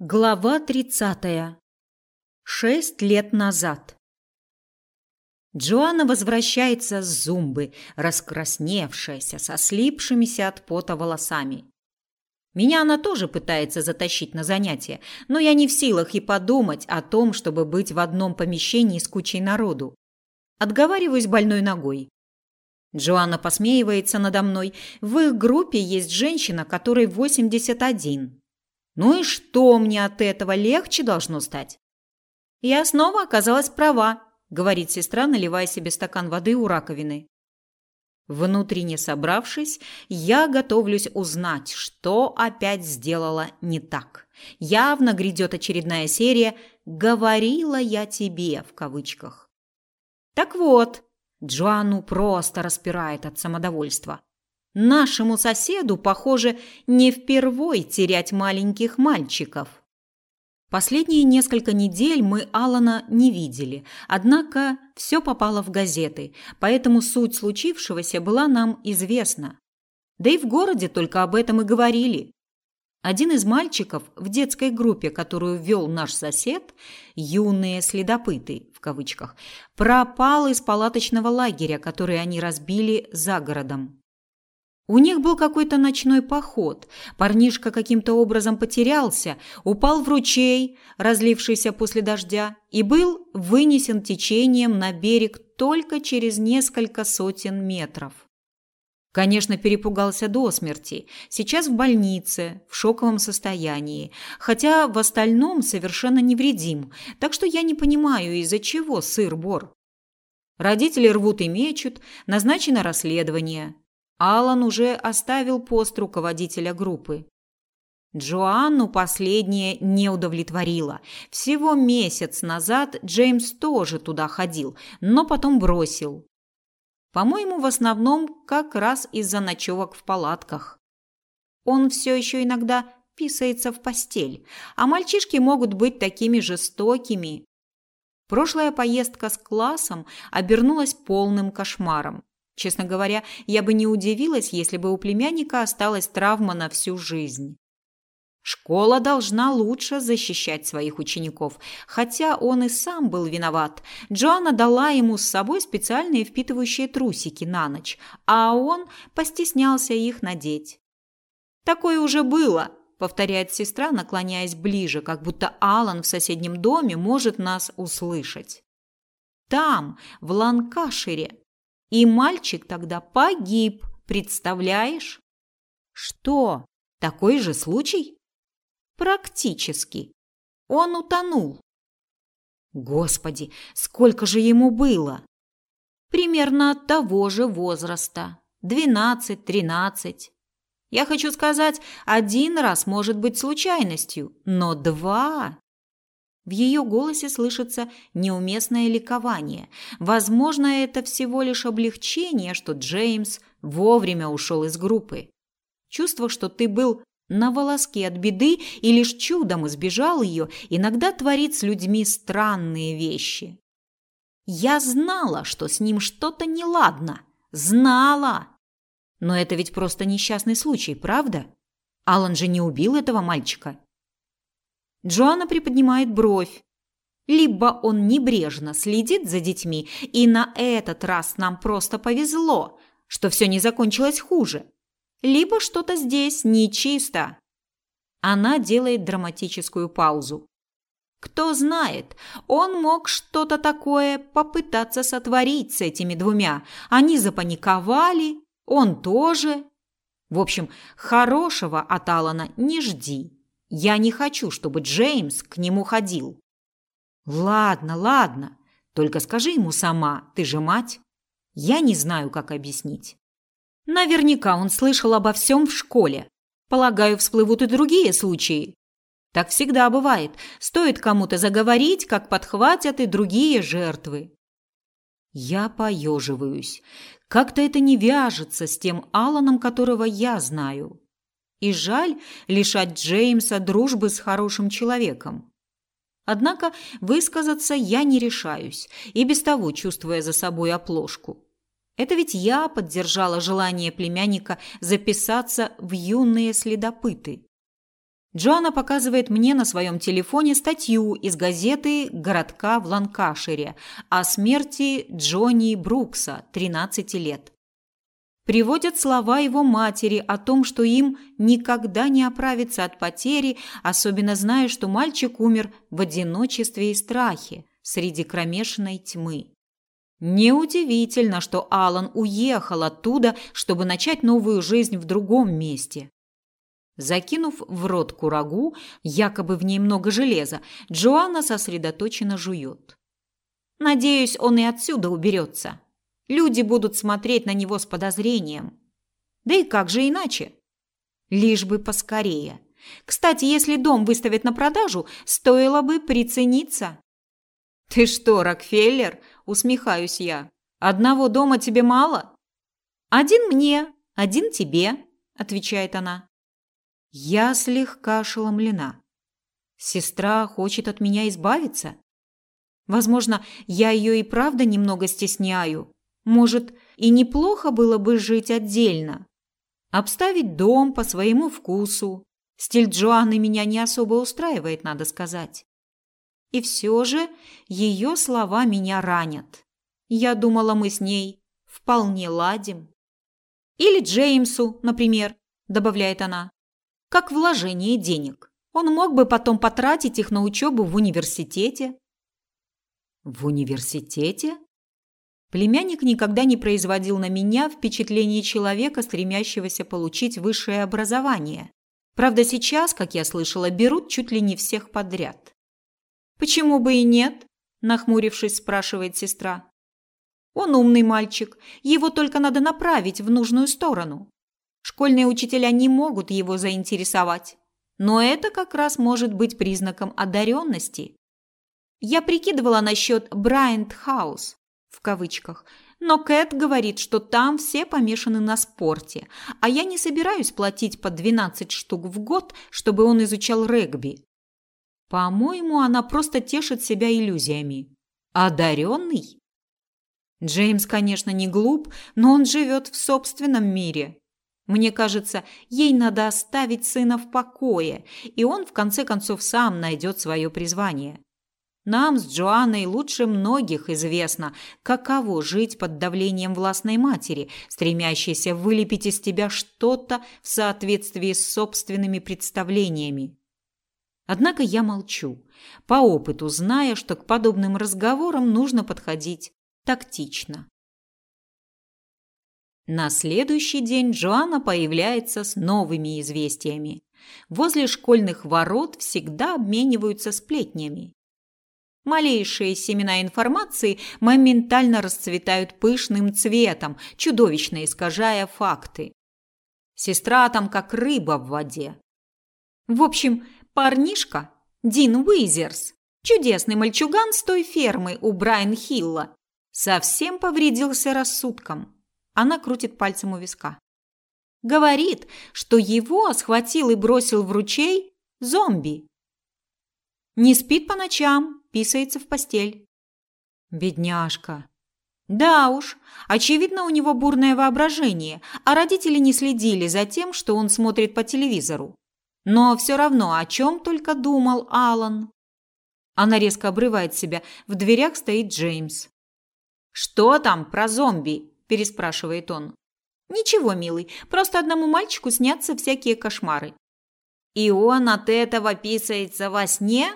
Глава 30. Шесть лет назад. Джоанна возвращается с зумбы, раскрасневшаяся, со слипшимися от пота волосами. Меня она тоже пытается затащить на занятия, но я не в силах и подумать о том, чтобы быть в одном помещении с кучей народу. Отговариваюсь больной ногой. Джоанна посмеивается надо мной. В их группе есть женщина, которой 81. Ну и что мне от этого легче должно стать? Я снова оказалась права, говорит сестра, наливая себе стакан воды у раковины. Внутренне собравшись, я готовлюсь узнать, что опять сделала не так. Явно грядет очередная серия «Говорила я тебе» в кавычках. Так вот, Джоанну просто распирает от самодовольства. Нашему соседу, похоже, не впервой терять маленьких мальчиков. Последние несколько недель мы Алана не видели, однако все попало в газеты, поэтому суть случившегося была нам известна. Да и в городе только об этом и говорили. Один из мальчиков в детской группе, которую вел наш сосед, юные следопыты в кавычках, пропал из палаточного лагеря, который они разбили за городом. У них был какой-то ночной поход. Парнишка каким-то образом потерялся, упал в ручей, разлившийся после дождя, и был вынесен течением на берег только через несколько сотен метров. Конечно, перепугался до смерти. Сейчас в больнице, в шоковом состоянии, хотя в остальном совершенно невредим. Так что я не понимаю, из-за чего сыр-бор. Родители рвут и мечут, назначено расследование. Алан уже оставил пост руководителя группы. Джоанну последнее не удовлетворило. Всего месяц назад Джеймс тоже туда ходил, но потом бросил. По-моему, в основном как раз из-за ночевок в палатках. Он все еще иногда писается в постель, а мальчишки могут быть такими жестокими. Прошлая поездка с классом обернулась полным кошмаром. Честно говоря, я бы не удивилась, если бы у племянника осталась травма на всю жизнь. Школа должна лучше защищать своих учеников, хотя он и сам был виноват. Джоанна дала ему с собой специальные впитывающие трусики на ночь, а он постеснялся их надеть. Такое уже было, повторяет сестра, наклоняясь ближе, как будто Алан в соседнем доме может нас услышать. Там, в Ланкашире, и мальчик тогда погиб, представляешь? Что? Такой же случай? Практически. Он утонул. Господи, сколько же ему было? Примерно от того же возраста. Двенадцать-тринадцать. Я хочу сказать, один раз может быть случайностью, но два в ее голосе слышится неуместное ликование. Возможно, это всего лишь облегчение, что Джеймс вовремя ушел из группы. Чувство, что ты был на волоске от беды и лишь чудом избежал ее, иногда творит с людьми странные вещи. Я знала, что с ним что-то неладно. Знала. Но это ведь просто несчастный случай, правда? Алан же не убил этого мальчика. Джоанна приподнимает бровь. Либо он небрежно следит за детьми, и на этот раз нам просто повезло, что все не закончилось хуже. Либо что-то здесь нечисто. Она делает драматическую паузу. Кто знает, он мог что-то такое попытаться сотворить с этими двумя. Они запаниковали, он тоже. В общем, хорошего от Алана не жди. Я не хочу, чтобы Джеймс к нему ходил. Ладно, ладно. Только скажи ему сама, ты же мать. Я не знаю, как объяснить. Наверняка он слышал обо всем в школе. Полагаю, всплывут и другие случаи. Так всегда бывает. Стоит кому-то заговорить, как подхватят и другие жертвы. Я поеживаюсь. Как-то это не вяжется с тем Аланом, которого я знаю. И жаль лишать Джеймса дружбы с хорошим человеком. Однако высказаться я не решаюсь, и без того чувствуя за собой оплошку. Это ведь я поддержала желание племянника записаться в юные следопыты. Джоанна показывает мне на своем телефоне статью из газеты городка в Ланкашире о смерти Джонни Брукса, 13 лет. Приводят слова его матери о том, что им никогда не оправиться от потери, особенно зная, что мальчик умер в одиночестве и страхе среди кромешной тьмы. Неудивительно, что Алан уехал оттуда, чтобы начать новую жизнь в другом месте. Закинув в рот курагу, якобы в ней много железа, Джоанна сосредоточенно жует. Надеюсь, он и отсюда уберется. Люди будут смотреть на него с подозрением. Да и как же иначе? Лишь бы поскорее. Кстати, если дом выставят на продажу, стоило бы прицениться. Ты что, Рокфеллер? усмехаюсь я. Одного дома тебе мало? Один мне, один тебе, отвечает она. Я слегка ошеломлена. Сестра хочет от меня избавиться. Возможно, я ее и правда немного стесняю. Может, и неплохо было бы жить отдельно. Обставить дом по своему вкусу. Стиль Джоанны меня не особо устраивает, надо сказать. И все же ее слова меня ранят. Я думала, мы с ней вполне ладим. Или Джеймсу, например, добавляет она как вложение денег. Он мог бы потом потратить их на учебу в университете. В университете? Племянник никогда не производил на меня впечатление человека, стремящегося получить высшее образование. Правда, сейчас, как я слышала, берут чуть ли не всех подряд. Почему бы и нет? нахмурившись, спрашивает сестра. Он умный мальчик, его только надо направить в нужную сторону. Школьные учителя не могут его заинтересовать. Но это как раз может быть признаком одаренности. Я прикидывала насчет Брайант Хаус в кавычках, но Кэт говорит, что там все помешаны на спорте, а я не собираюсь платить по 12 штук в год, чтобы он изучал регби. По-моему, она просто тешит себя иллюзиями. Одаренный? Джеймс, конечно, не глуп, но он живет в собственном мире. Мне кажется, ей надо оставить сына в покое, и он в конце концов сам найдет свое призвание. Нам с Джоанной лучше многих известно, каково жить под давлением властной матери, стремящейся вылепить из тебя что-то в соответствии с собственными представлениями. Однако я молчу, по опыту зная, что к подобным разговорам нужно подходить тактично. На следующий день Джоанна появляется с новыми известиями. Возле школьных ворот всегда обмениваются сплетнями. Малейшие семена информации моментально расцветают пышным цветом, чудовищно искажая факты. Сестра там как рыба в воде. В общем, парнишка Дин Уизерс, чудесный мальчуган с той фермы у Брайан-Хилла, совсем повредился рассудком. Она крутит пальцем у виска. Говорит, что его схватил и бросил в ручей зомби. Не спит по ночам, писается в постель. Бедняжка. Да уж, очевидно, у него бурное воображение, а родители не следили за тем, что он смотрит по телевизору. Но все равно, о чем только думал Алан. Она резко обрывает себя. В дверях стоит Джеймс. Что там про зомби? переспрашивает он. Ничего, милый, просто одному мальчику снятся всякие кошмары. И он от этого писается во сне?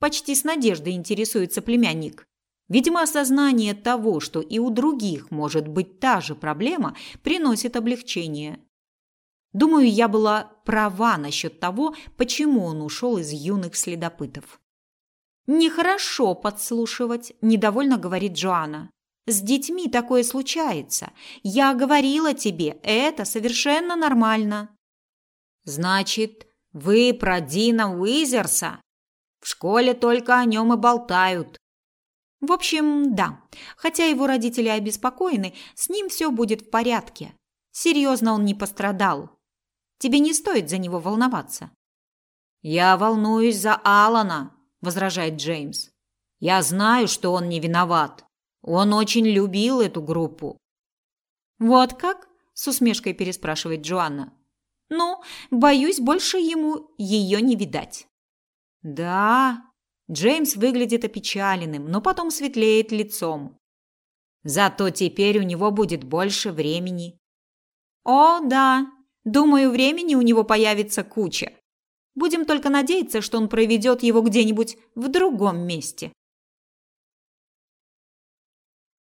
Почти с надеждой интересуется племянник. Видимо, осознание того, что и у других может быть та же проблема, приносит облегчение. Думаю, я была права насчет того, почему он ушел из юных следопытов. Нехорошо подслушивать, недовольно говорит Джоанна. С детьми такое случается. Я говорила тебе, это совершенно нормально. Значит, вы про Дина Уизерса? В школе только о нем и болтают. В общем, да. Хотя его родители обеспокоены, с ним все будет в порядке. Серьезно он не пострадал. Тебе не стоит за него волноваться. Я волнуюсь за Алана, возражает Джеймс. Я знаю, что он не виноват. Он очень любил эту группу. Вот как? с усмешкой переспрашивает Джоанна. Но, боюсь, больше ему ее не видать. Да, Джеймс выглядит опечаленным, но потом светлеет лицом. Зато теперь у него будет больше времени. О, да. Думаю, времени у него появится куча. Будем только надеяться, что он проведет его где-нибудь в другом месте.